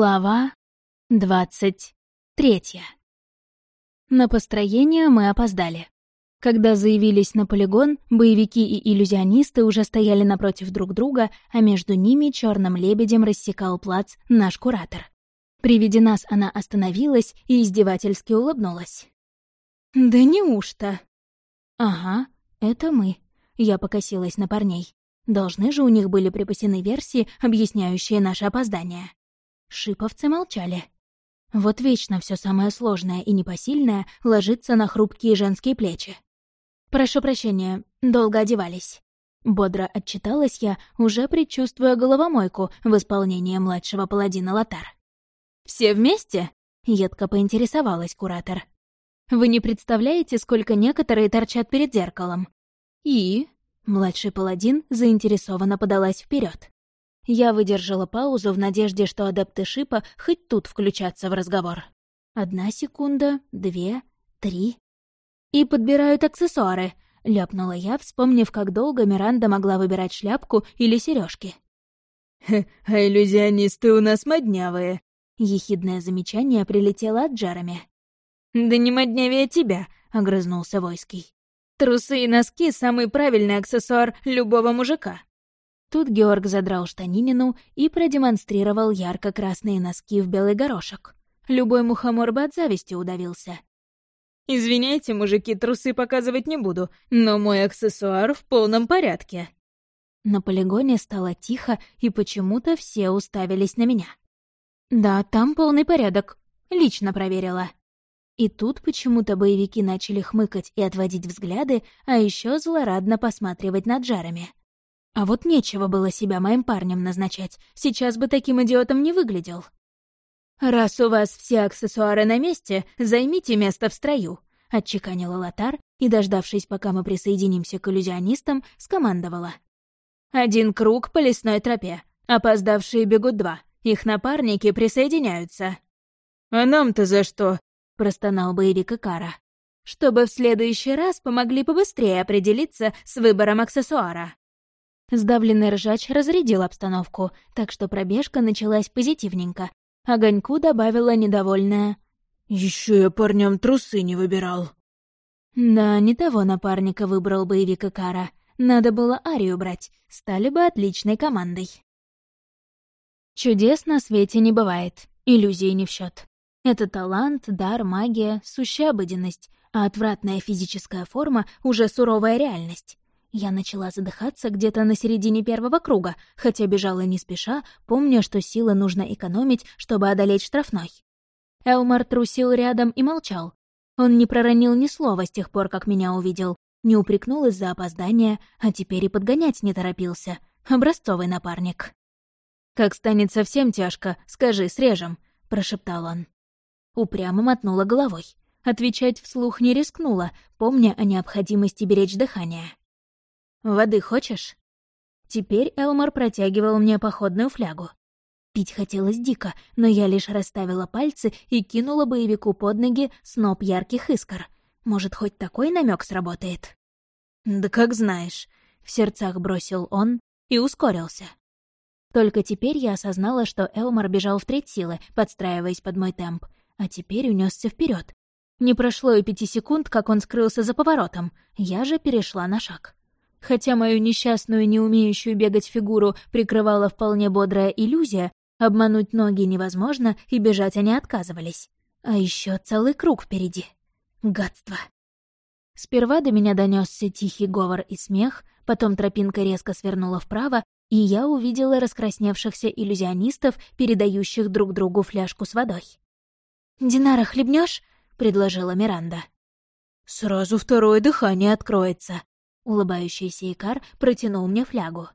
Глава двадцать третья. На построение мы опоздали. Когда заявились на полигон, боевики и иллюзионисты уже стояли напротив друг друга, а между ними черным лебедем рассекал плац наш куратор. При виде нас она остановилась и издевательски улыбнулась. «Да неужто?» «Ага, это мы». Я покосилась на парней. Должны же у них были припасены версии, объясняющие наше опоздание. Шиповцы молчали. Вот вечно все самое сложное и непосильное ложится на хрупкие женские плечи. «Прошу прощения, долго одевались». Бодро отчиталась я, уже предчувствуя головомойку в исполнении младшего паладина Лотар. «Все вместе?» — едко поинтересовалась куратор. «Вы не представляете, сколько некоторые торчат перед зеркалом?» «И?» — младший паладин заинтересованно подалась вперед. Я выдержала паузу в надежде, что адепты Шипа хоть тут включатся в разговор. Одна секунда, две, три. «И подбирают аксессуары», — ляпнула я, вспомнив, как долго Миранда могла выбирать шляпку или сережки. «А иллюзионисты у нас моднявые», — ехидное замечание прилетело от Джереми. «Да не моднявее тебя», — огрызнулся Войский. «Трусы и носки — самый правильный аксессуар любого мужика». Тут Георг задрал штанинину и продемонстрировал ярко-красные носки в белый горошек. Любой мухомор бы от зависти удавился. «Извиняйте, мужики, трусы показывать не буду, но мой аксессуар в полном порядке». На полигоне стало тихо, и почему-то все уставились на меня. «Да, там полный порядок. Лично проверила». И тут почему-то боевики начали хмыкать и отводить взгляды, а еще злорадно посматривать над жарами. А вот нечего было себя моим парнем назначать, сейчас бы таким идиотом не выглядел. «Раз у вас все аксессуары на месте, займите место в строю», — отчеканила Лотар и, дождавшись, пока мы присоединимся к иллюзионистам, скомандовала. «Один круг по лесной тропе. Опоздавшие бегут два. Их напарники присоединяются». «А нам-то за что?» — простонал боевик Икара. «Чтобы в следующий раз помогли побыстрее определиться с выбором аксессуара». Сдавленный ржач разрядил обстановку, так что пробежка началась позитивненько. Огоньку добавила недовольная. Еще я парням трусы не выбирал». Да, не того напарника выбрал боевик Икара. Надо было Арию брать, стали бы отличной командой. Чудес на свете не бывает, иллюзии не в счет. Это талант, дар, магия, сущая обыденность, а отвратная физическая форма — уже суровая реальность. Я начала задыхаться где-то на середине первого круга, хотя бежала не спеша, помня, что силы нужно экономить, чтобы одолеть штрафной. Элмар трусил рядом и молчал. Он не проронил ни слова с тех пор, как меня увидел, не упрекнул из-за опоздания, а теперь и подгонять не торопился. Образцовый напарник. «Как станет совсем тяжко, скажи, срежем», — прошептал он. Упрямо мотнула головой. Отвечать вслух не рискнула, помня о необходимости беречь дыхание. «Воды хочешь?» Теперь Элмор протягивал мне походную флягу. Пить хотелось дико, но я лишь расставила пальцы и кинула боевику под ноги сноп ярких искр. Может, хоть такой намек сработает? «Да как знаешь», — в сердцах бросил он и ускорился. Только теперь я осознала, что Элмор бежал в треть силы, подстраиваясь под мой темп, а теперь унесся вперед. Не прошло и пяти секунд, как он скрылся за поворотом, я же перешла на шаг. Хотя мою несчастную, не умеющую бегать фигуру прикрывала вполне бодрая иллюзия, обмануть ноги невозможно, и бежать они отказывались. А еще целый круг впереди. Гадство. Сперва до меня донесся тихий говор и смех, потом тропинка резко свернула вправо, и я увидела раскрасневшихся иллюзионистов, передающих друг другу фляжку с водой. «Динара, хлебнешь? предложила Миранда. «Сразу второе дыхание откроется», Улыбающийся Икар протянул мне флягу.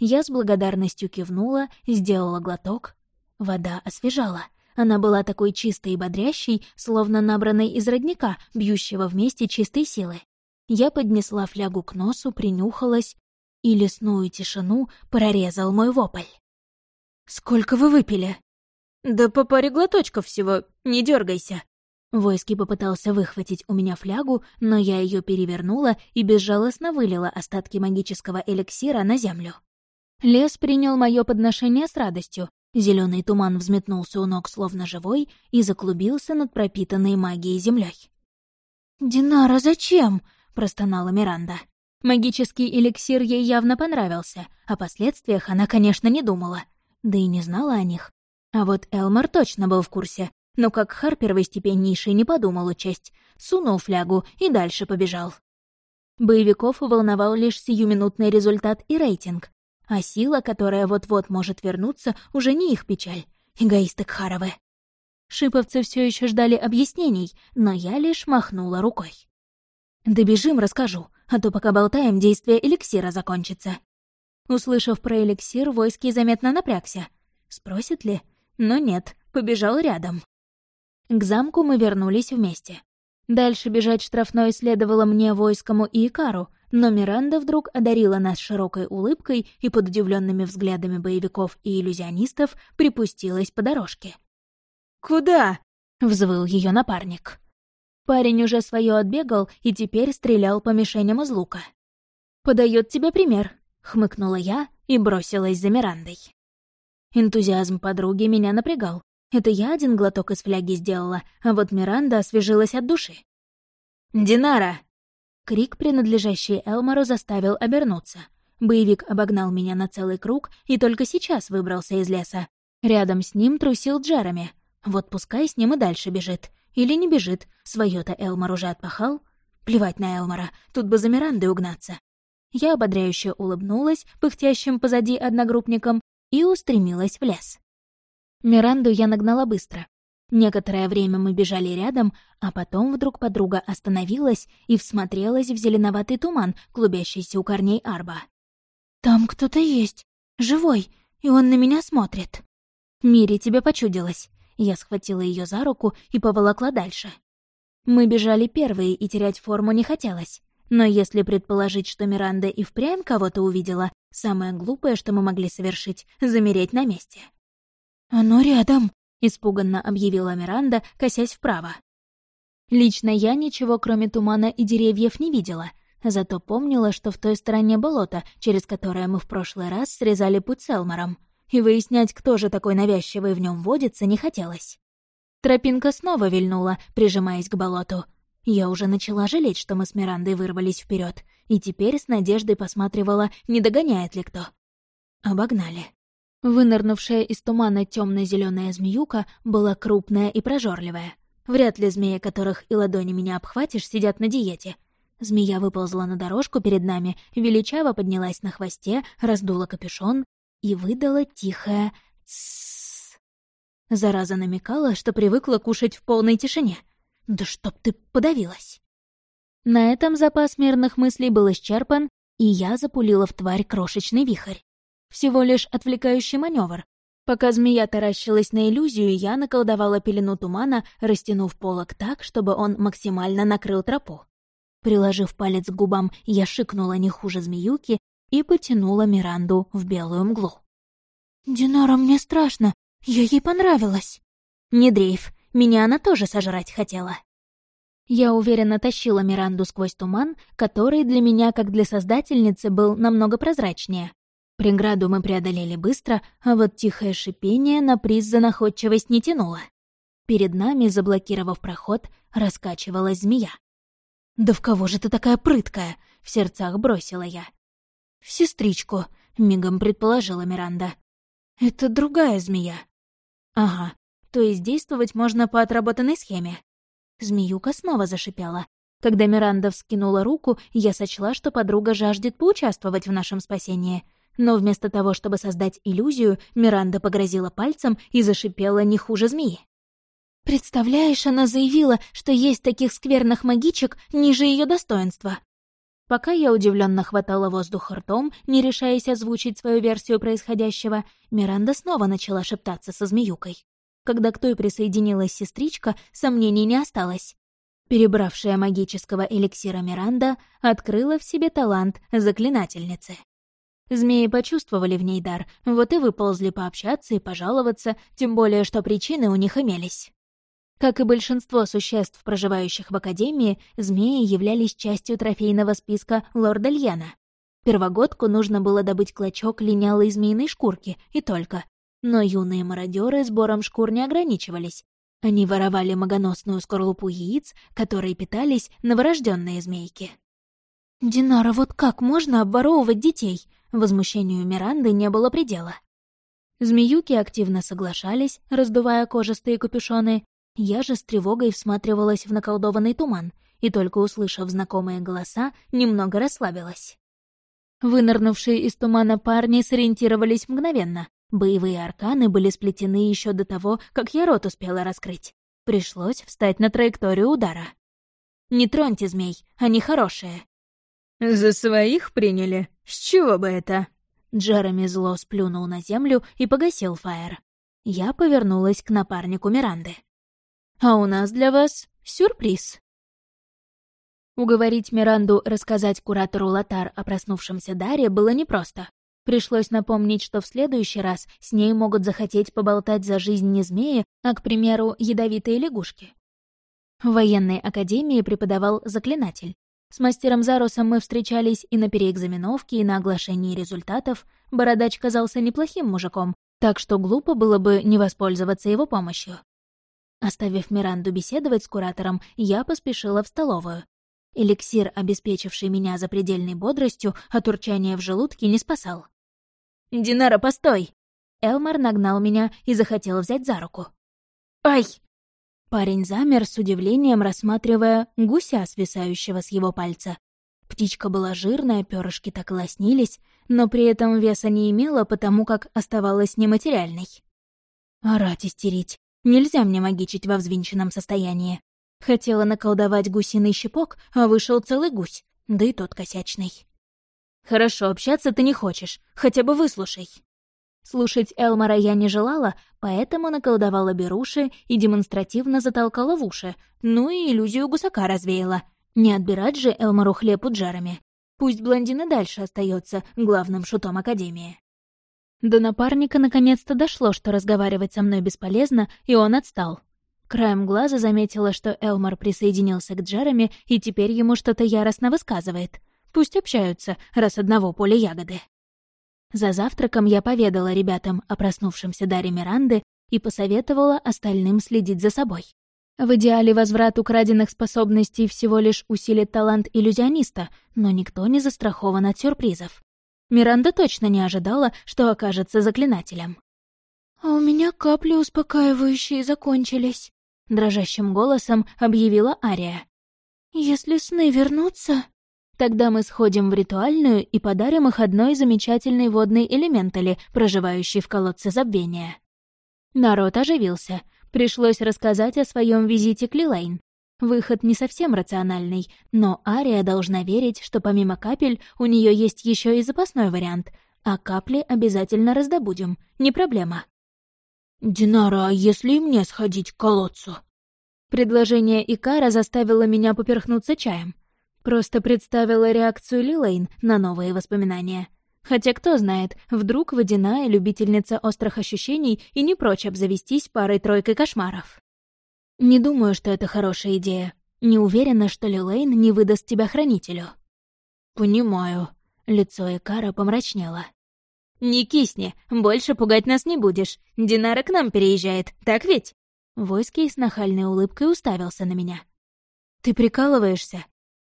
Я с благодарностью кивнула, сделала глоток. Вода освежала. Она была такой чистой и бодрящей, словно набранной из родника, бьющего вместе чистой силы. Я поднесла флягу к носу, принюхалась, и лесную тишину прорезал мой вопль. «Сколько вы выпили?» «Да по паре глоточков всего, не дергайся. Войски попытался выхватить у меня флягу, но я ее перевернула и безжалостно вылила остатки магического эликсира на землю. Лес принял мое подношение с радостью, Зеленый туман взметнулся у ног словно живой и заклубился над пропитанной магией землей. «Динара, зачем?» — простонала Миранда. Магический эликсир ей явно понравился, о последствиях она, конечно, не думала, да и не знала о них. А вот Элмар точно был в курсе, но как Харперовый степеннейший не подумал учесть, сунул флягу и дальше побежал. Боевиков волновал лишь сиюминутный результат и рейтинг, а сила, которая вот-вот может вернуться, уже не их печаль. Эгоисты Кхаровы. Шиповцы все еще ждали объяснений, но я лишь махнула рукой. «Добежим, расскажу, а то пока болтаем, действие эликсира закончится». Услышав про эликсир, Войский заметно напрягся. Спросит ли? Но нет, побежал рядом. К замку мы вернулись вместе. Дальше бежать штрафной следовало мне, Войскому и Икару, но Миранда вдруг одарила нас широкой улыбкой и под удивленными взглядами боевиков и иллюзионистов припустилась по дорожке. «Куда?» — взвыл ее напарник. Парень уже свое отбегал и теперь стрелял по мишеням из лука. «Подает тебе пример», — хмыкнула я и бросилась за Мирандой. Энтузиазм подруги меня напрягал. Это я один глоток из фляги сделала, а вот Миранда освежилась от души. «Динара!» Крик, принадлежащий Элмору, заставил обернуться. Боевик обогнал меня на целый круг и только сейчас выбрался из леса. Рядом с ним трусил Джереми. Вот пускай с ним и дальше бежит. Или не бежит, свое то Элмор уже отпахал. Плевать на Элмора, тут бы за Мирандой угнаться. Я ободряюще улыбнулась пыхтящим позади одногруппникам и устремилась в лес. Миранду я нагнала быстро. Некоторое время мы бежали рядом, а потом вдруг подруга остановилась и всмотрелась в зеленоватый туман, клубящийся у корней арба. «Там кто-то есть, живой, и он на меня смотрит». «Мире тебе почудилось». Я схватила ее за руку и поволокла дальше. Мы бежали первые, и терять форму не хотелось. Но если предположить, что Миранда и впрямь кого-то увидела, самое глупое, что мы могли совершить — замереть на месте. «Оно рядом», — испуганно объявила Миранда, косясь вправо. Лично я ничего, кроме тумана и деревьев, не видела, зато помнила, что в той стороне болото, через которое мы в прошлый раз срезали путь с Элмором, и выяснять, кто же такой навязчивый в нем водится, не хотелось. Тропинка снова вильнула, прижимаясь к болоту. Я уже начала жалеть, что мы с Мирандой вырвались вперед, и теперь с надеждой посматривала, не догоняет ли кто. Обогнали. Вынырнувшая из тумана темно зеленая змеюка была крупная и прожорливая. Вряд ли змеи, которых и ладонями не обхватишь, сидят на диете. Змея выползла на дорожку перед нами, величаво поднялась на хвосте, раздула капюшон и выдала тихое «тссс». Зараза намекала, что привыкла кушать в полной тишине. «Да чтоб ты подавилась!» На этом запас мирных мыслей был исчерпан, и я запулила в тварь крошечный вихрь. Всего лишь отвлекающий маневр. Пока змея таращилась на иллюзию, я наколдовала пелену тумана, растянув полок так, чтобы он максимально накрыл тропу. Приложив палец к губам, я шикнула не хуже змеюки и потянула Миранду в белую мглу. «Динара, мне страшно. Я ей понравилась». «Не дрейф. Меня она тоже сожрать хотела». Я уверенно тащила Миранду сквозь туман, который для меня, как для создательницы, был намного прозрачнее. Преграду мы преодолели быстро, а вот тихое шипение на приз за находчивость не тянуло. Перед нами, заблокировав проход, раскачивалась змея. «Да в кого же ты такая прыткая?» — в сердцах бросила я. «В сестричку», — мигом предположила Миранда. «Это другая змея». «Ага, то есть действовать можно по отработанной схеме». Змеюка снова зашипела. Когда Миранда вскинула руку, я сочла, что подруга жаждет поучаствовать в нашем спасении — но вместо того, чтобы создать иллюзию, Миранда погрозила пальцем и зашипела не хуже змеи. «Представляешь, она заявила, что есть таких скверных магичек ниже ее достоинства». Пока я удивленно хватала воздух ртом, не решаясь озвучить свою версию происходящего, Миранда снова начала шептаться со змеюкой. Когда к той присоединилась сестричка, сомнений не осталось. Перебравшая магического эликсира Миранда открыла в себе талант заклинательницы. Змеи почувствовали в ней дар, вот и выползли пообщаться и пожаловаться, тем более, что причины у них имелись. Как и большинство существ, проживающих в Академии, змеи являлись частью трофейного списка лорда Льена. Первогодку нужно было добыть клочок линялой змеиной шкурки, и только. Но юные мародеры сбором шкур не ограничивались. Они воровали многоносную скорлупу яиц, которые питались новорожденные змейки. «Динара, вот как можно обворовывать детей?» Возмущению Миранды не было предела. Змеюки активно соглашались, раздувая кожистые капюшоны. Я же с тревогой всматривалась в наколдованный туман и, только услышав знакомые голоса, немного расслабилась. Вынырнувшие из тумана парни сориентировались мгновенно. Боевые арканы были сплетены еще до того, как я рот успела раскрыть. Пришлось встать на траекторию удара. «Не троньте змей, они хорошие». «За своих приняли? С чего бы это?» Джереми зло сплюнул на землю и погасил фаер. Я повернулась к напарнику Миранды. «А у нас для вас сюрприз». Уговорить Миранду рассказать куратору Латар о проснувшемся Даре было непросто. Пришлось напомнить, что в следующий раз с ней могут захотеть поболтать за жизнь не змеи, а, к примеру, ядовитые лягушки. В военной академии преподавал заклинатель. С мастером Зарусом мы встречались и на переэкзаменовке, и на оглашении результатов. Бородач казался неплохим мужиком, так что глупо было бы не воспользоваться его помощью. Оставив Миранду беседовать с куратором, я поспешила в столовую. Эликсир, обеспечивший меня запредельной бодростью, от урчания в желудке не спасал. «Динара, постой!» Элмар нагнал меня и захотел взять за руку. «Ай!» Парень замер с удивлением, рассматривая гуся, свисающего с его пальца. Птичка была жирная, перышки так лоснились, но при этом веса не имела, потому как оставалась нематериальной. Орать истерить. Нельзя мне магичить во взвинченном состоянии. Хотела наколдовать гусиный щепок, а вышел целый гусь, да и тот косячный. «Хорошо, общаться ты не хочешь, хотя бы выслушай». Слушать Элмара я не желала, поэтому наколдовала беруши и демонстративно затолкала в уши, ну и иллюзию гусака развеяла. Не отбирать же Элмару хлеб у джарами. Пусть блондин и дальше остается главным шутом Академии. До напарника наконец-то дошло, что разговаривать со мной бесполезно, и он отстал. Краем глаза заметила, что Элмар присоединился к Джереми, и теперь ему что-то яростно высказывает. Пусть общаются, раз одного поля ягоды. За завтраком я поведала ребятам о проснувшемся Даре Миранды и посоветовала остальным следить за собой. В идеале возврат украденных способностей всего лишь усилит талант иллюзиониста, но никто не застрахован от сюрпризов. Миранда точно не ожидала, что окажется заклинателем. «А у меня капли успокаивающие закончились», — дрожащим голосом объявила Ария. «Если сны вернутся...» Тогда мы сходим в ритуальную и подарим их одной замечательной водной элементали, проживающей в колодце забвения. Народ оживился. Пришлось рассказать о своем визите к Лилейн. Выход не совсем рациональный, но Ария должна верить, что помимо капель у нее есть еще и запасной вариант, а капли обязательно раздобудем, не проблема. «Динара, а если и мне сходить к колодцу?» Предложение Икара заставило меня поперхнуться чаем. Просто представила реакцию Лилейн на новые воспоминания. Хотя кто знает, вдруг водяная любительница острых ощущений и не прочь обзавестись парой-тройкой кошмаров. Не думаю, что это хорошая идея. Не уверена, что Лилейн не выдаст тебя хранителю. Понимаю. Лицо Экара помрачнело. «Не кисни, больше пугать нас не будешь. Динара к нам переезжает, так ведь?» Войский с нахальной улыбкой уставился на меня. «Ты прикалываешься?»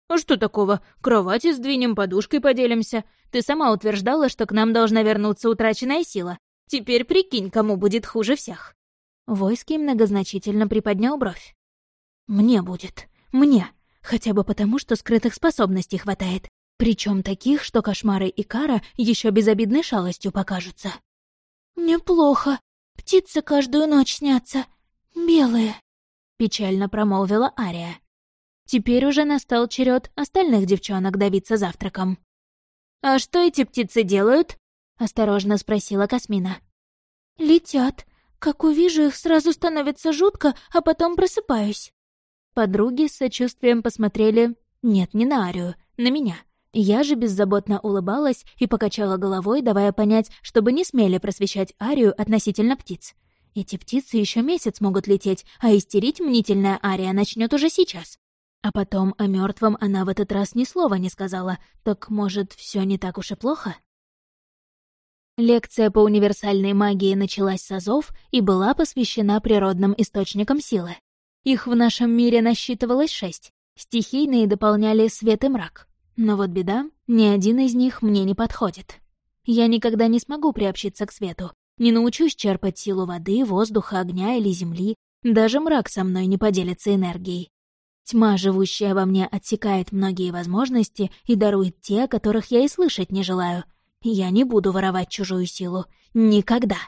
«А что такого? Кровати сдвинем, подушкой поделимся. Ты сама утверждала, что к нам должна вернуться утраченная сила. Теперь прикинь, кому будет хуже всех». Войский многозначительно приподнял бровь. «Мне будет. Мне. Хотя бы потому, что скрытых способностей хватает. Причем таких, что кошмары и кара еще безобидной шалостью покажутся». «Мне плохо. Птицы каждую ночь снятся. Белые», — печально промолвила Ария. Теперь уже настал черед остальных девчонок давиться завтраком. «А что эти птицы делают?» — осторожно спросила Касмина. «Летят. Как увижу их, сразу становится жутко, а потом просыпаюсь». Подруги с сочувствием посмотрели... Нет, не на Арию, на меня. Я же беззаботно улыбалась и покачала головой, давая понять, чтобы не смели просвещать Арию относительно птиц. Эти птицы еще месяц могут лететь, а истерить мнительная Ария начнет уже сейчас. А потом о мертвом она в этот раз ни слова не сказала. Так, может, все не так уж и плохо? Лекция по универсальной магии началась с азов и была посвящена природным источникам силы. Их в нашем мире насчитывалось шесть. Стихийные дополняли свет и мрак. Но вот беда, ни один из них мне не подходит. Я никогда не смогу приобщиться к свету, не научусь черпать силу воды, воздуха, огня или земли, даже мрак со мной не поделится энергией. Тьма, живущая во мне, отсекает многие возможности и дарует те, которых я и слышать не желаю — я не буду воровать чужую силу. Никогда.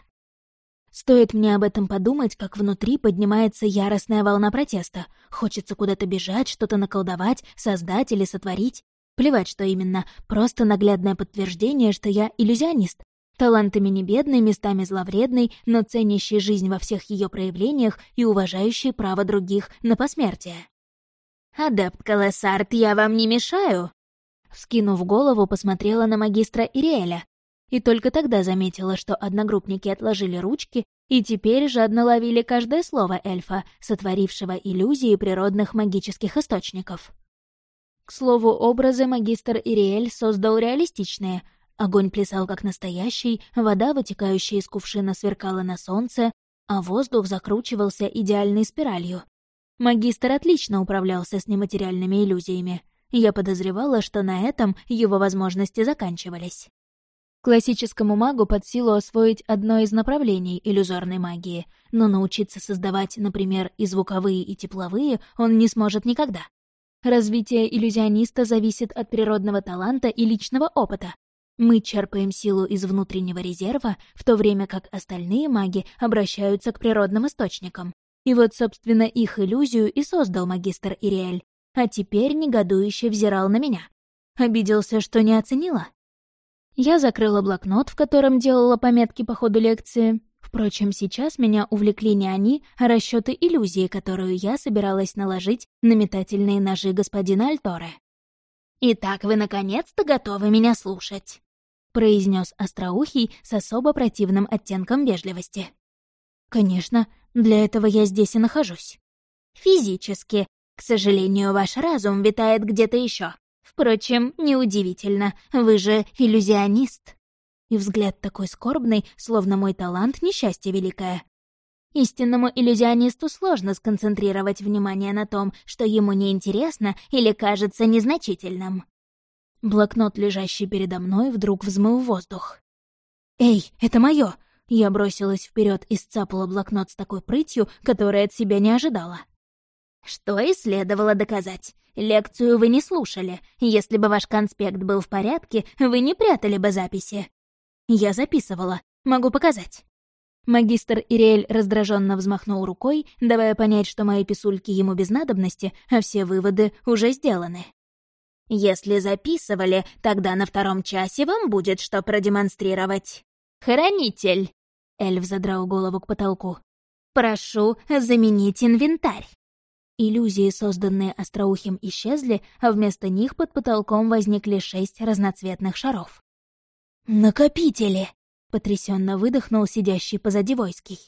Стоит мне об этом подумать, как внутри поднимается яростная волна протеста. Хочется куда-то бежать, что-то наколдовать, создать или сотворить. Плевать, что именно. Просто наглядное подтверждение, что я иллюзионист. Талантами не бедный, местами зловредный, но ценящий жизнь во всех ее проявлениях и уважающий право других на посмертие. «Адепт Калесарт, я вам не мешаю?» Вскинув голову, посмотрела на магистра Ириэля. И только тогда заметила, что одногруппники отложили ручки и теперь жадно ловили каждое слово эльфа, сотворившего иллюзии природных магических источников. К слову, образы магистр Ириэль создал реалистичные. Огонь плясал как настоящий, вода, вытекающая из кувшина, сверкала на солнце, а воздух закручивался идеальной спиралью. Магистр отлично управлялся с нематериальными иллюзиями. Я подозревала, что на этом его возможности заканчивались. Классическому магу под силу освоить одно из направлений иллюзорной магии, но научиться создавать, например, и звуковые, и тепловые он не сможет никогда. Развитие иллюзиониста зависит от природного таланта и личного опыта. Мы черпаем силу из внутреннего резерва, в то время как остальные маги обращаются к природным источникам. И вот, собственно, их иллюзию и создал магистр Ириэль, а теперь негодующе взирал на меня. Обиделся, что не оценила. Я закрыла блокнот, в котором делала пометки по ходу лекции. Впрочем, сейчас меня увлекли не они, а расчеты иллюзии, которую я собиралась наложить на метательные ножи господина Альторе. «Итак, вы наконец-то готовы меня слушать», — произнес Остроухий с особо противным оттенком вежливости. «Конечно, для этого я здесь и нахожусь». «Физически, к сожалению, ваш разум витает где-то еще. Впрочем, неудивительно, вы же иллюзионист. И взгляд такой скорбный, словно мой талант — несчастье великое. Истинному иллюзионисту сложно сконцентрировать внимание на том, что ему неинтересно или кажется незначительным. Блокнот, лежащий передо мной, вдруг взмыл воздух. «Эй, это моё! Я бросилась вперед и сцапала блокнот с такой прытью, которая от себя не ожидала. Что и следовало доказать. Лекцию вы не слушали. Если бы ваш конспект был в порядке, вы не прятали бы записи. Я записывала. Могу показать. Магистр Ириэль раздраженно взмахнул рукой, давая понять, что мои писульки ему без надобности, а все выводы уже сделаны. «Если записывали, тогда на втором часе вам будет что продемонстрировать. Хранитель!» Эльф задрал голову к потолку. «Прошу заменить инвентарь». Иллюзии, созданные Остроухим, исчезли, а вместо них под потолком возникли шесть разноцветных шаров. «Накопители!» — потрясенно выдохнул сидящий позади войский.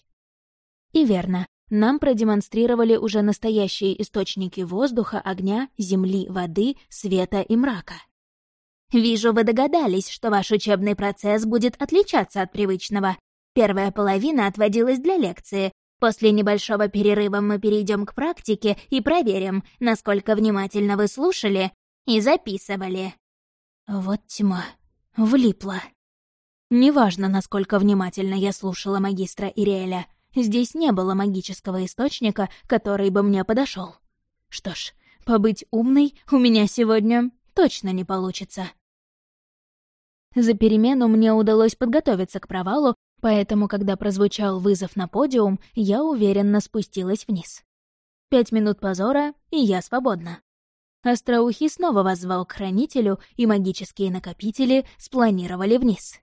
И верно, нам продемонстрировали уже настоящие источники воздуха, огня, земли, воды, света и мрака. «Вижу, вы догадались, что ваш учебный процесс будет отличаться от привычного. Первая половина отводилась для лекции, После небольшого перерыва мы перейдем к практике и проверим, насколько внимательно вы слушали и записывали. Вот тьма. Влипла. Неважно, насколько внимательно я слушала магистра Ириэля, здесь не было магического источника, который бы мне подошел. Что ж, побыть умной у меня сегодня точно не получится. За перемену мне удалось подготовиться к провалу Поэтому, когда прозвучал вызов на подиум, я уверенно спустилась вниз. Пять минут позора, и я свободна. Остроухий снова воззвал к хранителю, и магические накопители спланировали вниз.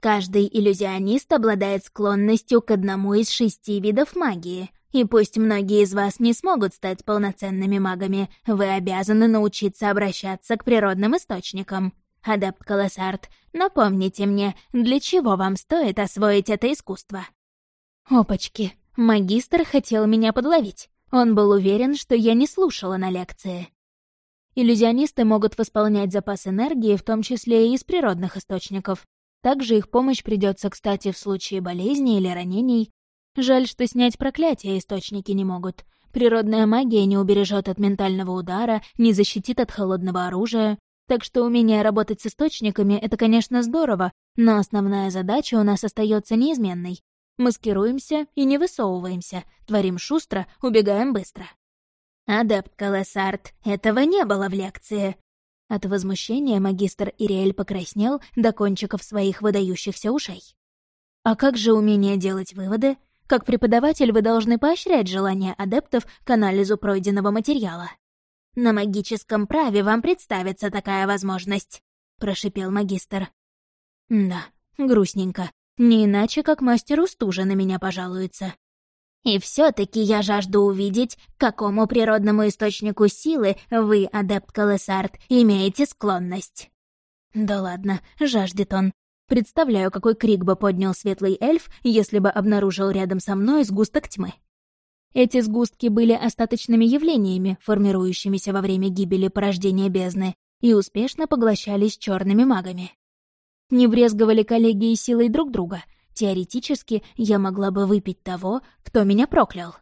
Каждый иллюзионист обладает склонностью к одному из шести видов магии, и пусть многие из вас не смогут стать полноценными магами, вы обязаны научиться обращаться к природным источникам. Адепт Колоссарт, напомните мне, для чего вам стоит освоить это искусство?» «Опачки, магистр хотел меня подловить. Он был уверен, что я не слушала на лекции. Иллюзионисты могут восполнять запас энергии, в том числе и из природных источников. Также их помощь придется, кстати, в случае болезни или ранений. Жаль, что снять проклятие источники не могут. Природная магия не убережет от ментального удара, не защитит от холодного оружия. Так что умение работать с источниками — это, конечно, здорово, но основная задача у нас остается неизменной. Маскируемся и не высовываемся, творим шустро, убегаем быстро. «Адепт Калесарт, этого не было в лекции!» От возмущения магистр Ириэль покраснел до кончиков своих выдающихся ушей. «А как же умение делать выводы? Как преподаватель вы должны поощрять желание адептов к анализу пройденного материала». «На магическом праве вам представится такая возможность», — прошипел магистр. «Да, грустненько. Не иначе, как мастеру стужа на меня пожалуется». И все-таки я жажду увидеть, к какому природному источнику силы вы, адепт Калесарт, имеете склонность. Да ладно, жаждет он. Представляю, какой крик бы поднял светлый эльф, если бы обнаружил рядом со мной сгусток тьмы. Эти сгустки были остаточными явлениями, формирующимися во время гибели порождения бездны, и успешно поглощались черными магами. Не брезговали коллеги и силой друг друга — Теоретически я могла бы выпить того, кто меня проклял.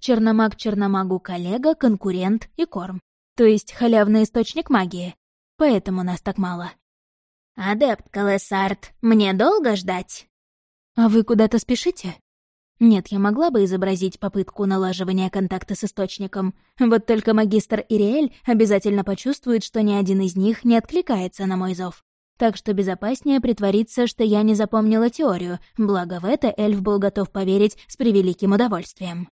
Черномаг черномагу коллега, конкурент и корм. То есть халявный источник магии. Поэтому нас так мало. «Адепт Калесарт, мне долго ждать?» «А вы куда-то спешите?» Нет, я могла бы изобразить попытку налаживания контакта с источником. Вот только магистр Ириэль обязательно почувствует, что ни один из них не откликается на мой зов так что безопаснее притвориться, что я не запомнила теорию, благо в это эльф был готов поверить с превеликим удовольствием.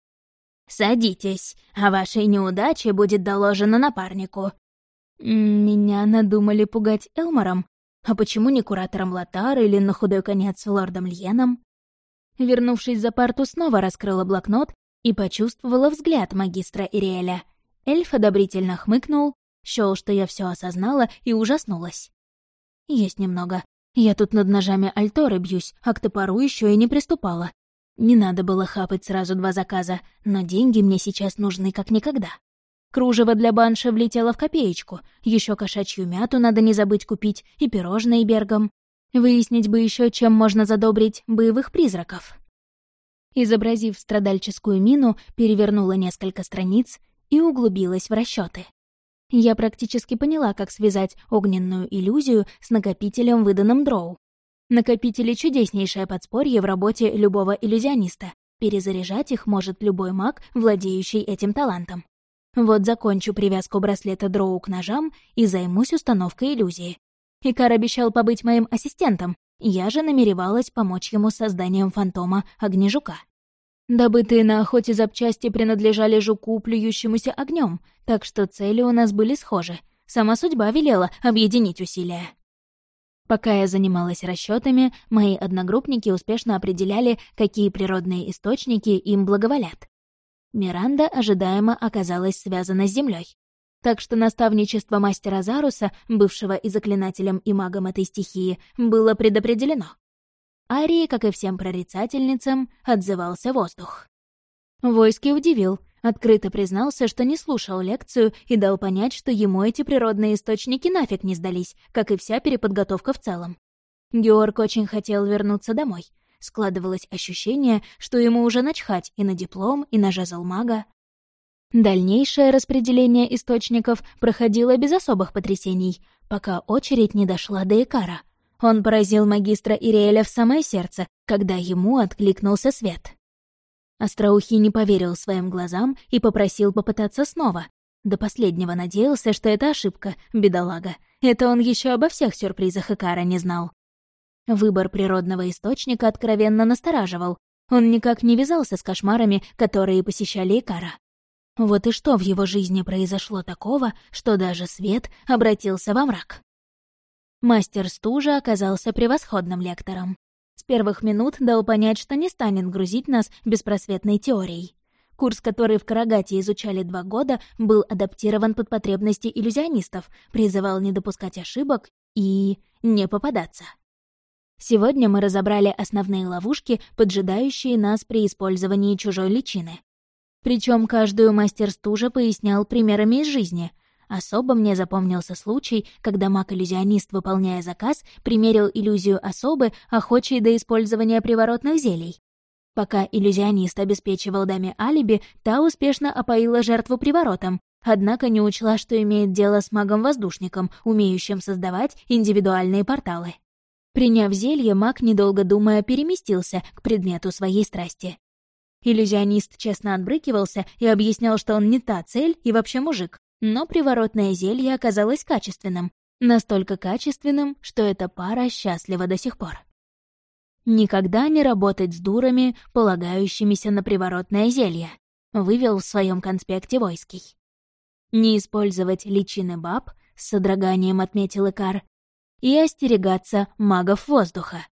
«Садитесь, а вашей неудаче будет доложено напарнику». «Меня надумали пугать Элмором? А почему не куратором Лотар или, на худой конец, лордом Льеном?» Вернувшись за парту, снова раскрыла блокнот и почувствовала взгляд магистра Ириэля. Эльф одобрительно хмыкнул, счёл, что я все осознала и ужаснулась. «Есть немного. Я тут над ножами Альторы бьюсь, а к топору еще и не приступала. Не надо было хапать сразу два заказа, но деньги мне сейчас нужны как никогда. Кружево для банши влетело в копеечку, еще кошачью мяту надо не забыть купить и пирожные бергом. Выяснить бы еще, чем можно задобрить боевых призраков. Изобразив страдальческую мину, перевернула несколько страниц и углубилась в расчеты. Я практически поняла, как связать огненную иллюзию с накопителем, выданным дроу. Накопители — чудеснейшее подспорье в работе любого иллюзиониста. Перезаряжать их может любой маг, владеющий этим талантом. Вот закончу привязку браслета дроу к ножам и займусь установкой иллюзии. Икар обещал побыть моим ассистентом, я же намеревалась помочь ему с созданием фантома Огнежука. Добытые на охоте запчасти принадлежали жуку, плюющемуся огнем, так что цели у нас были схожи. Сама судьба велела объединить усилия. Пока я занималась расчетами, мои одногруппники успешно определяли, какие природные источники им благоволят. Миранда ожидаемо оказалась связана с землей. Так что наставничество мастера Заруса, бывшего и заклинателем, и магом этой стихии, было предопределено. Арии, как и всем прорицательницам, отзывался воздух. Войски удивил, открыто признался, что не слушал лекцию и дал понять, что ему эти природные источники нафиг не сдались, как и вся переподготовка в целом. Георг очень хотел вернуться домой. Складывалось ощущение, что ему уже начхать и на диплом, и на жезл мага. Дальнейшее распределение источников проходило без особых потрясений, пока очередь не дошла до Икара — он поразил магистра Ириэля в самое сердце, когда ему откликнулся свет. Остроухий не поверил своим глазам и попросил попытаться снова. До последнего надеялся, что это ошибка, бедолага. Это он еще обо всех сюрпризах Икара не знал. Выбор природного источника откровенно настораживал. Он никак не вязался с кошмарами, которые посещали Икара. Вот и что в его жизни произошло такого, что даже свет обратился во мрак. Мастер стужа оказался превосходным лектором. С первых минут дал понять, что не станет грузить нас беспросветной теорией. Курс, который в Карагате изучали два года, был адаптирован под потребности иллюзионистов, призывал не допускать ошибок и не попадаться. Сегодня мы разобрали основные ловушки, поджидающие нас при использовании чужой личины. Причем каждую мастер стужа пояснял примерами из жизни — Особо мне запомнился случай, когда маг-иллюзионист, выполняя заказ, примерил иллюзию особы, охочей до использования приворотных зелий. Пока иллюзионист обеспечивал даме алиби, та успешно опоила жертву приворотом, однако не учла, что имеет дело с магом-воздушником, умеющим создавать индивидуальные порталы. Приняв зелье, маг, недолго думая, переместился к предмету своей страсти. Иллюзионист честно отбрыкивался и объяснял, что он не та цель и вообще мужик, но приворотное зелье оказалось качественным, настолько качественным, что эта пара счастлива до сих пор. Никогда не работать с дурами, полагающимися на приворотное зелье, вывел в своем конспекте Войский. Не использовать личины баб, с содроганием отметил Икар, и остерегаться магов воздуха.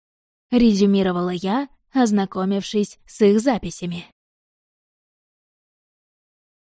Резюмировала я, ознакомившись с их записями.